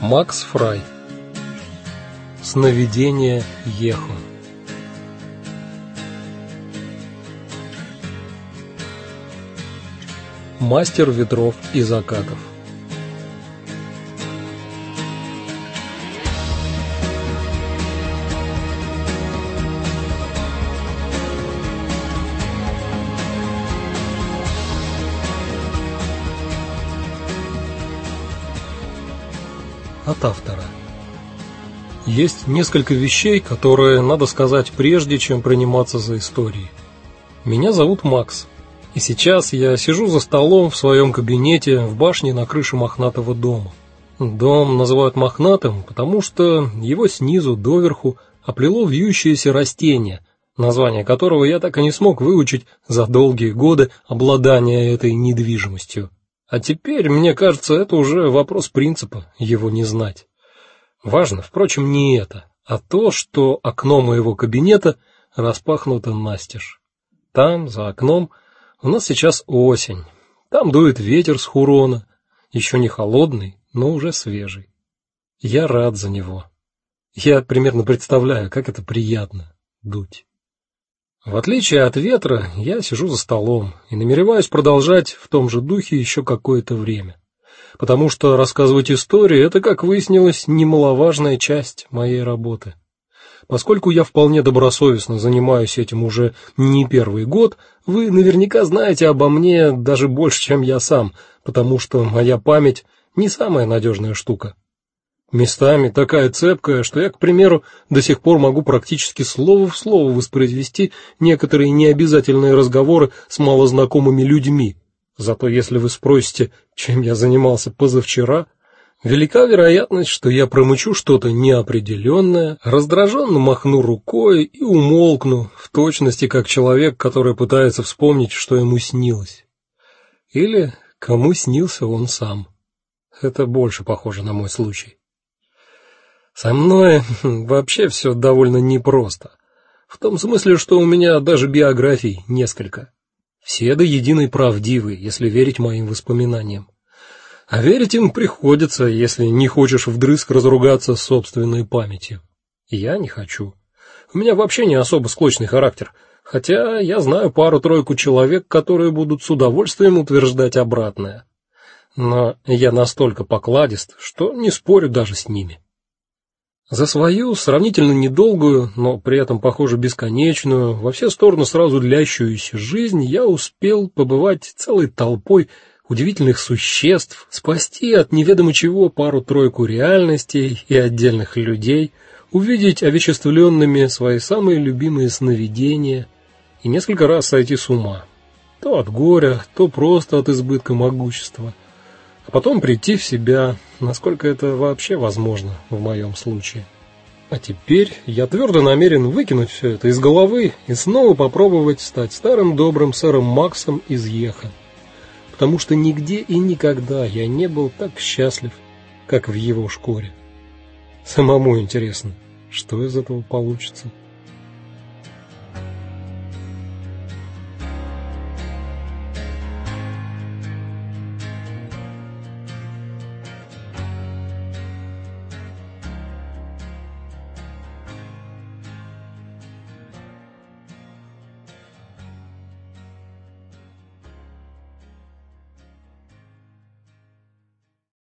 Макс Фрай. Сновидение Ехо. Мастер ветров и закатов. От автора. Есть несколько вещей, которые надо сказать прежде, чем приниматься за истории. Меня зовут Макс, и сейчас я сижу за столом в своем кабинете в башне на крыше мохнатого дома. Дом называют мохнатым, потому что его снизу доверху оплело вьющееся растение, название которого я так и не смог выучить за долгие годы обладания этой недвижимостью. А теперь, мне кажется, это уже вопрос принципа его не знать. Важно, впрочем, не это, а то, что окно моего кабинета распахнуто настежь. Там, за окном, у нас сейчас осень. Там дует ветер с Хурона, еще не холодный, но уже свежий. Я рад за него. Я примерно представляю, как это приятно дуть. В отличие от ветра, я сижу за столом и намереваюсь продолжать в том же духе еще какое-то время. Потому что рассказывать истории это, как выяснилось, немаловажная часть моей работы. Поскольку я вполне добросовестно занимаюсь этим уже не первый год, вы наверняка знаете обо мне даже больше, чем я сам, потому что моя память не самая надежная штука. Местами такая цепкая, что я, к примеру, до сих пор могу практически слово в слово воспроизвести некоторые необязательные разговоры с малознакомыми людьми. Зато если вы спросите, чем я занимался позавчера, велика вероятность, что я промычу что-то неопределенное, раздраженно махну рукой и умолкну, в точности как человек, который пытается вспомнить, что ему снилось. Или кому снился он сам. Это больше похоже на мой случай. Со мной вообще все довольно непросто. В том смысле, что у меня даже биографий несколько. Все до единой правдивы, если верить моим воспоминаниям. А верить им приходится, если не хочешь вдрызг разругаться с собственной памятью. Я не хочу. У меня вообще не особо склочный характер, хотя я знаю пару-тройку человек, которые будут с удовольствием утверждать обратное. Но я настолько покладист, что не спорю даже с ними. За свою сравнительно недолгую, но при этом, похоже, бесконечную, во все стороны сразу длящуюся жизнь я успел побывать целой толпой удивительных существ, спасти от неведомо чего пару-тройку реальностей и отдельных людей, увидеть овеществленными свои самые любимые сновидения и несколько раз сойти с ума. То от горя, то просто от избытка могущества а потом прийти в себя, насколько это вообще возможно в моем случае. А теперь я твердо намерен выкинуть все это из головы и снова попробовать стать старым добрым сэром Максом из Еха. Потому что нигде и никогда я не был так счастлив, как в его шкуре. Самому интересно, что из этого получится.